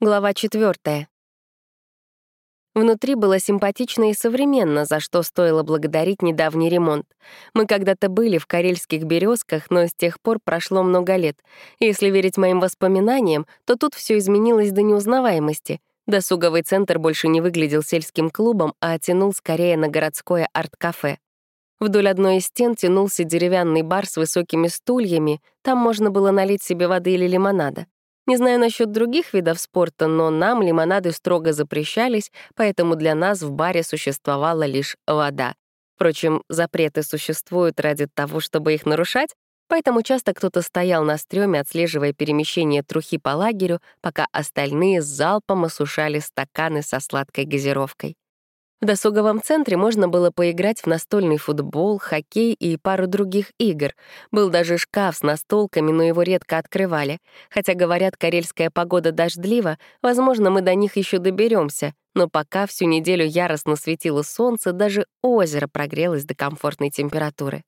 Глава четвертая. Внутри было симпатично и современно, за что стоило благодарить недавний ремонт. Мы когда-то были в карельских березках, но с тех пор прошло много лет. Если верить моим воспоминаниям, то тут все изменилось до неузнаваемости. Досуговый центр больше не выглядел сельским клубом, а тянул скорее на городское арт-кафе. Вдоль одной из стен тянулся деревянный бар с высокими стульями, там можно было налить себе воды или лимонада. Не знаю насчет других видов спорта, но нам лимонады строго запрещались, поэтому для нас в баре существовала лишь вода. Впрочем, запреты существуют ради того, чтобы их нарушать, поэтому часто кто-то стоял на стреме, отслеживая перемещение трухи по лагерю, пока остальные с залпом осушали стаканы со сладкой газировкой. В досуговом центре можно было поиграть в настольный футбол, хоккей и пару других игр. Был даже шкаф с настолками, но его редко открывали. Хотя, говорят, карельская погода дождлива, возможно, мы до них еще доберемся. Но пока всю неделю яростно светило солнце, даже озеро прогрелось до комфортной температуры.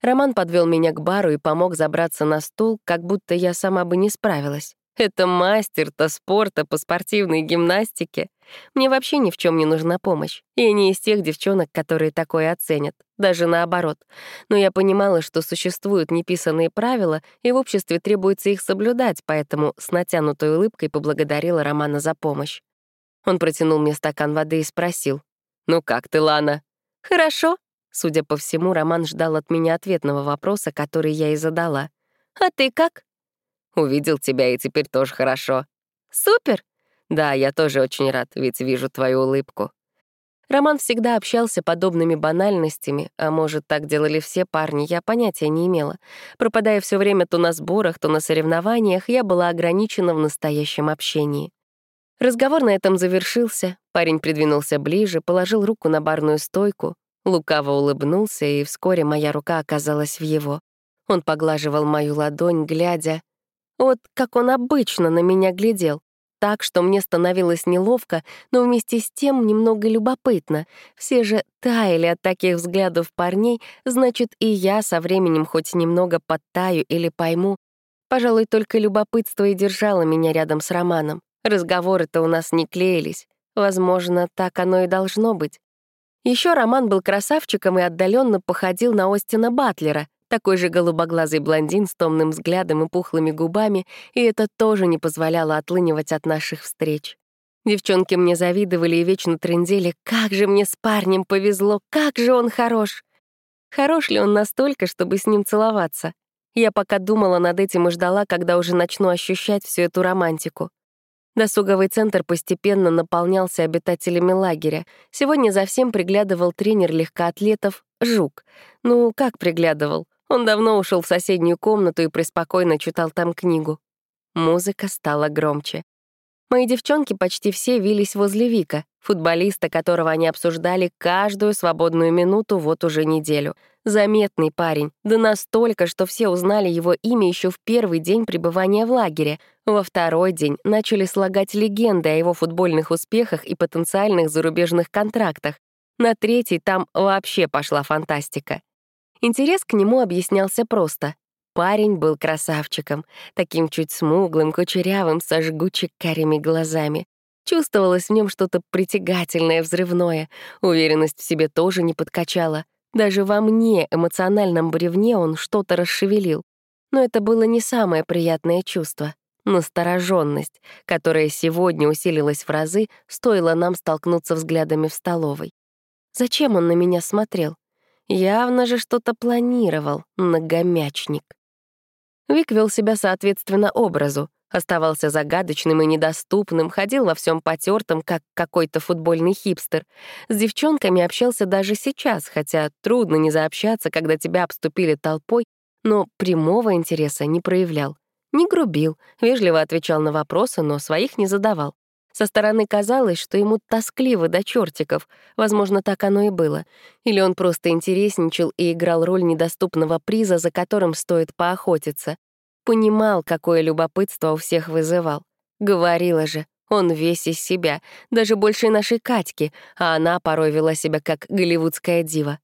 Роман подвел меня к бару и помог забраться на стул, как будто я сама бы не справилась. Это мастер-то спорта по спортивной гимнастике. Мне вообще ни в чем не нужна помощь. Я не из тех девчонок, которые такое оценят. Даже наоборот. Но я понимала, что существуют неписанные правила, и в обществе требуется их соблюдать, поэтому с натянутой улыбкой поблагодарила Романа за помощь. Он протянул мне стакан воды и спросил. «Ну как ты, Лана?» «Хорошо». Судя по всему, Роман ждал от меня ответного вопроса, который я и задала. «А ты как?» Увидел тебя, и теперь тоже хорошо. Супер! Да, я тоже очень рад, ведь вижу твою улыбку. Роман всегда общался подобными банальностями, а может, так делали все парни, я понятия не имела. Пропадая все время то на сборах, то на соревнованиях, я была ограничена в настоящем общении. Разговор на этом завершился, парень придвинулся ближе, положил руку на барную стойку, лукаво улыбнулся, и вскоре моя рука оказалась в его. Он поглаживал мою ладонь, глядя, вот как он обычно на меня глядел. Так, что мне становилось неловко, но вместе с тем немного любопытно. Все же таяли от таких взглядов парней, значит, и я со временем хоть немного подтаю или пойму. Пожалуй, только любопытство и держало меня рядом с Романом. Разговоры-то у нас не клеились. Возможно, так оно и должно быть. Еще Роман был красавчиком и отдаленно походил на Остина Батлера, такой же голубоглазый блондин с томным взглядом и пухлыми губами, и это тоже не позволяло отлынивать от наших встреч. Девчонки мне завидовали и вечно трындели. «Как же мне с парнем повезло! Как же он хорош!» Хорош ли он настолько, чтобы с ним целоваться? Я пока думала над этим и ждала, когда уже начну ощущать всю эту романтику. Досуговый центр постепенно наполнялся обитателями лагеря. Сегодня за всем приглядывал тренер легкоатлетов Жук. Ну, как приглядывал? Он давно ушел в соседнюю комнату и преспокойно читал там книгу. Музыка стала громче. Мои девчонки почти все вились возле Вика, футболиста, которого они обсуждали каждую свободную минуту вот уже неделю. Заметный парень, да настолько, что все узнали его имя еще в первый день пребывания в лагере. Во второй день начали слагать легенды о его футбольных успехах и потенциальных зарубежных контрактах. На третий там вообще пошла фантастика. Интерес к нему объяснялся просто. Парень был красавчиком, таким чуть смуглым, кучерявым, со жгучек карими глазами. Чувствовалось в нем что-то притягательное, взрывное. Уверенность в себе тоже не подкачала. Даже во мне, эмоциональном бревне, он что-то расшевелил. Но это было не самое приятное чувство. Настороженность, которая сегодня усилилась в разы, стоило нам столкнуться взглядами в столовой. Зачем он на меня смотрел? Явно же что-то планировал, многомячник. Вик вел себя соответственно образу, оставался загадочным и недоступным, ходил во всем потертом, как какой-то футбольный хипстер. С девчонками общался даже сейчас, хотя трудно не заобщаться, когда тебя обступили толпой, но прямого интереса не проявлял. Не грубил, вежливо отвечал на вопросы, но своих не задавал. Со стороны казалось, что ему тоскливо до чертиков. Возможно, так оно и было. Или он просто интересничал и играл роль недоступного приза, за которым стоит поохотиться. Понимал, какое любопытство у всех вызывал. Говорила же, он весь из себя, даже больше нашей Катьки, а она порой вела себя как голливудская дива.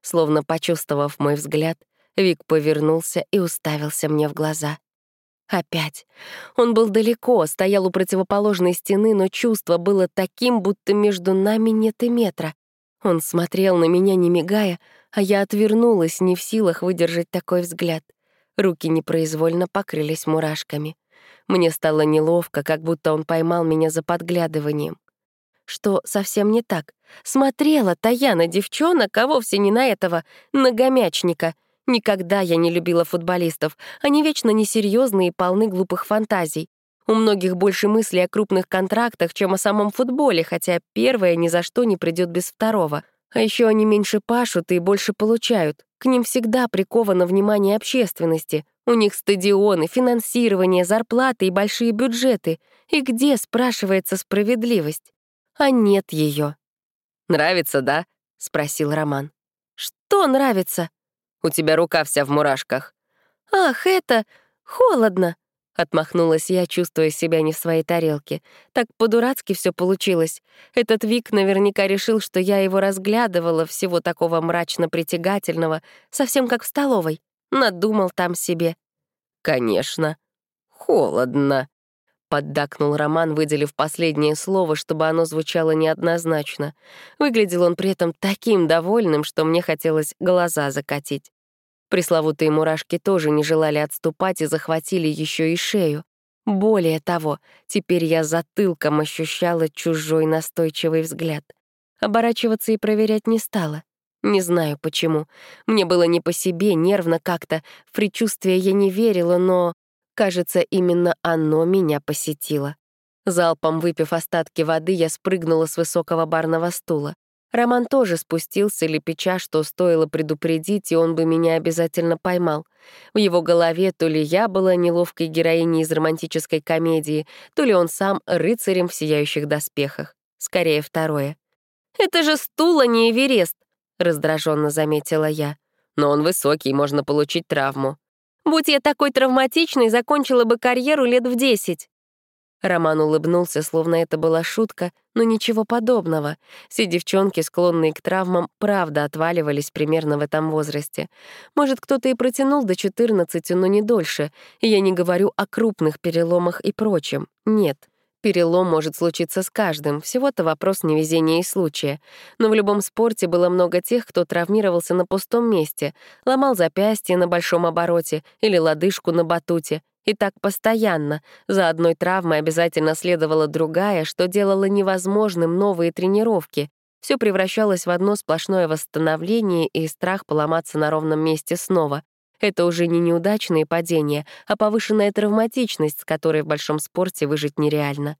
Словно почувствовав мой взгляд, Вик повернулся и уставился мне в глаза. Опять. Он был далеко, стоял у противоположной стены, но чувство было таким, будто между нами нет и метра. Он смотрел на меня, не мигая, а я отвернулась, не в силах выдержать такой взгляд. Руки непроизвольно покрылись мурашками. Мне стало неловко, как будто он поймал меня за подглядыванием. Что совсем не так. Смотрела-то на девчонок, а вовсе не на этого ногомячника — Никогда я не любила футболистов. Они вечно несерьезные и полны глупых фантазий. У многих больше мыслей о крупных контрактах, чем о самом футболе, хотя первое ни за что не придет без второго. А еще они меньше пашут и больше получают. К ним всегда приковано внимание общественности. У них стадионы, финансирование, зарплаты и большие бюджеты. И где, спрашивается, справедливость? А нет ее. «Нравится, да?» — спросил Роман. «Что нравится?» У тебя рука вся в мурашках». «Ах, это... холодно!» — отмахнулась я, чувствуя себя не в своей тарелке. Так по-дурацки все получилось. Этот Вик наверняка решил, что я его разглядывала, всего такого мрачно-притягательного, совсем как в столовой. Надумал там себе. «Конечно. Холодно», — поддакнул Роман, выделив последнее слово, чтобы оно звучало неоднозначно. Выглядел он при этом таким довольным, что мне хотелось глаза закатить. Пресловутые мурашки тоже не желали отступать и захватили еще и шею. Более того, теперь я затылком ощущала чужой настойчивый взгляд. Оборачиваться и проверять не стала. Не знаю почему. Мне было не по себе, нервно как-то. В предчувствие я не верила, но Кажется, именно оно меня посетило. Залпом выпив остатки воды, я спрыгнула с высокого барного стула. Роман тоже спустился, лепеча, что стоило предупредить, и он бы меня обязательно поймал. В его голове то ли я была неловкой героиней из романтической комедии, то ли он сам рыцарем в сияющих доспехах. Скорее, второе. «Это же стул, а не Эверест», — раздраженно заметила я. «Но он высокий, можно получить травму». Будь я такой травматичной, закончила бы карьеру лет в десять». Роман улыбнулся, словно это была шутка, но ничего подобного. Все девчонки, склонные к травмам, правда отваливались примерно в этом возрасте. Может, кто-то и протянул до 14, но не дольше. И я не говорю о крупных переломах и прочем. Нет. Перелом может случиться с каждым, всего-то вопрос невезения и случая. Но в любом спорте было много тех, кто травмировался на пустом месте, ломал запястье на большом обороте или лодыжку на батуте. И так постоянно. За одной травмой обязательно следовала другая, что делало невозможным новые тренировки. Все превращалось в одно сплошное восстановление и страх поломаться на ровном месте снова. Это уже не неудачные падения, а повышенная травматичность, с которой в большом спорте выжить нереально.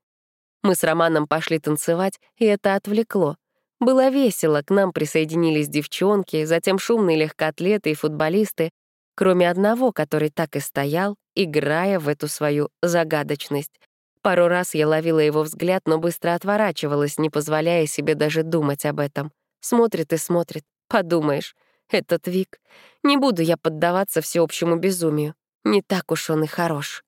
Мы с Романом пошли танцевать, и это отвлекло. Было весело, к нам присоединились девчонки, затем шумные легкоатлеты и футболисты, кроме одного, который так и стоял, играя в эту свою загадочность. Пару раз я ловила его взгляд, но быстро отворачивалась, не позволяя себе даже думать об этом. Смотрит и смотрит, подумаешь. Этот Вик. Не буду я поддаваться всеобщему безумию. Не так уж он и хорош.